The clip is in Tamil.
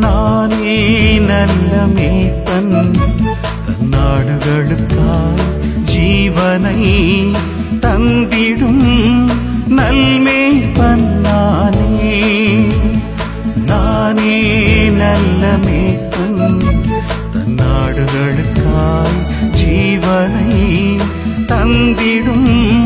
நானே நல்ல மேய்ப்பன். தன்னாடுகளுக்காய் ஜீவனை தந்திடும் நல்மேய்ப்பன் நானே. நானே நல்ல மேய்ப்பன். தன்னாடுகளுக்காய் ஜீவனை தந்திடும்